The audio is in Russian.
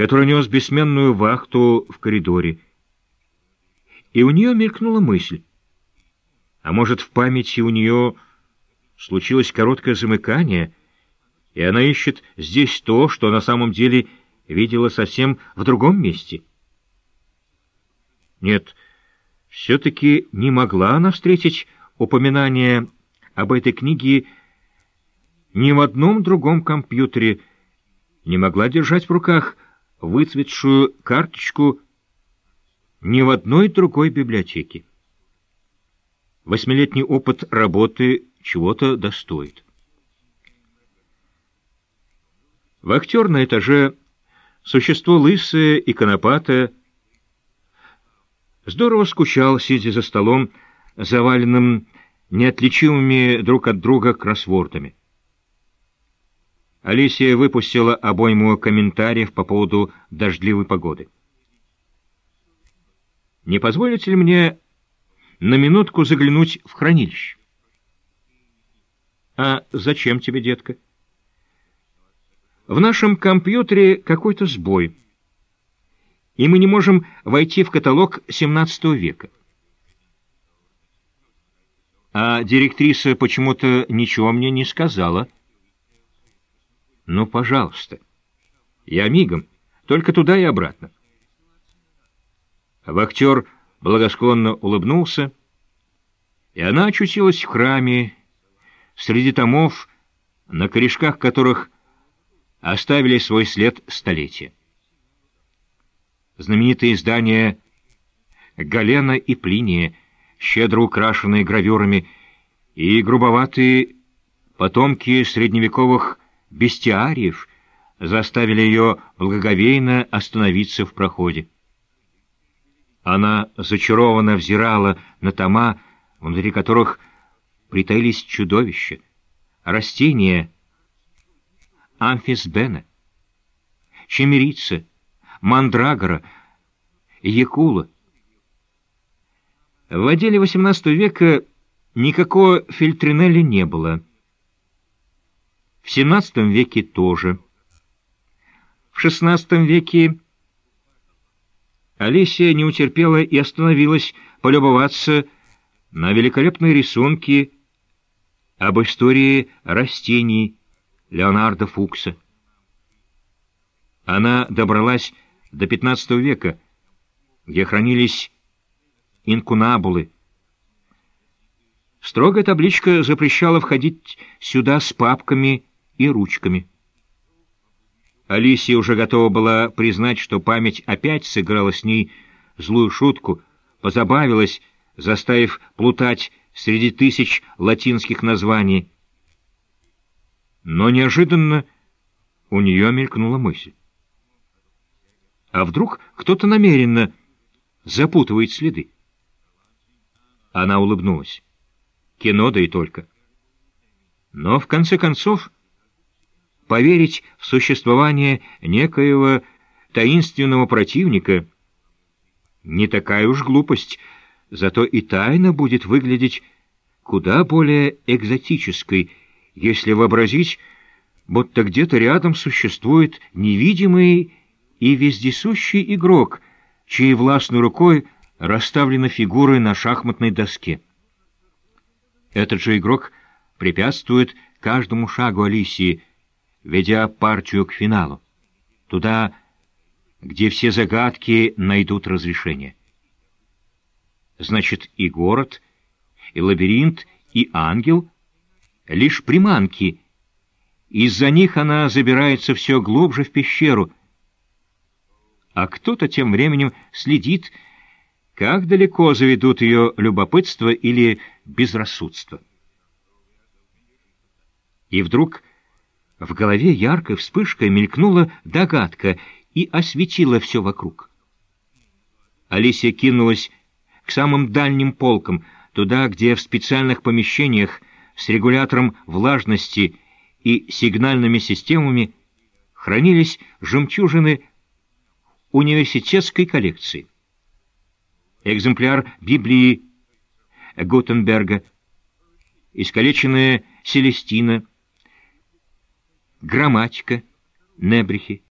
который нес бессменную вахту в коридоре. И у нее мелькнула мысль. А может, в памяти у нее случилось короткое замыкание, и она ищет здесь то, что на самом деле видела совсем в другом месте? Нет, все-таки не могла она встретить упоминание об этой книге ни в одном другом компьютере, не могла держать в руках выцветшую карточку ни в одной другой библиотеке. Восьмилетний опыт работы чего-то достоит. Вахтер на этаже, существо лысое и конопатое, здорово скучал, сидя за столом, заваленным неотличимыми друг от друга кроссвордами. Алисия выпустила обойму комментариев по поводу дождливой погоды. «Не позволите ли мне на минутку заглянуть в хранилище?» «А зачем тебе, детка?» «В нашем компьютере какой-то сбой, и мы не можем войти в каталог XVII века». «А директриса почему-то ничего мне не сказала». «Ну, пожалуйста. Я мигом. Только туда и обратно». Вахтер благосклонно улыбнулся, и она очутилась в храме, среди томов, на корешках которых оставили свой след столетия. Знаменитые издания Галена и Плиния, щедро украшенные гравюрами, и грубоватые потомки средневековых бестиариев заставили ее благоговейно остановиться в проходе. Она зачарованно взирала на тома, внутри которых притаились чудовища, растения амфисбена, чемерица, мандрагора, якула. В отделе XVIII века никакого фильтринелли не было — в XVII веке тоже. В XVI веке Алисия не утерпела и остановилась полюбоваться на великолепные рисунки об истории растений Леонардо Фукса. Она добралась до XV века, где хранились инкунабулы. Строгая табличка запрещала входить сюда с папками и ручками. Алисия уже готова была признать, что память опять сыграла с ней злую шутку, позабавилась, заставив плутать среди тысяч латинских названий. Но неожиданно у нее мелькнула мысль. А вдруг кто-то намеренно запутывает следы? Она улыбнулась. Кино да и только. Но, в конце концов, поверить в существование некоего таинственного противника не такая уж глупость, зато и тайна будет выглядеть куда более экзотической, если вообразить, будто где-то рядом существует невидимый и вездесущий игрок, чьей властной рукой расставлены фигуры на шахматной доске. Этот же игрок препятствует каждому шагу Алисии, ведя партию к финалу, туда, где все загадки найдут разрешение. Значит, и город, и лабиринт, и ангел — лишь приманки. Из-за них она забирается все глубже в пещеру, а кто-то тем временем следит, как далеко заведут ее любопытство или безрассудство. И вдруг в голове яркой вспышкой мелькнула догадка и осветила все вокруг. Алисия кинулась к самым дальним полкам, туда, где в специальных помещениях с регулятором влажности и сигнальными системами хранились жемчужины университетской коллекции. Экземпляр Библии Гутенберга, искалеченная Селестина — грамматика, небрехи,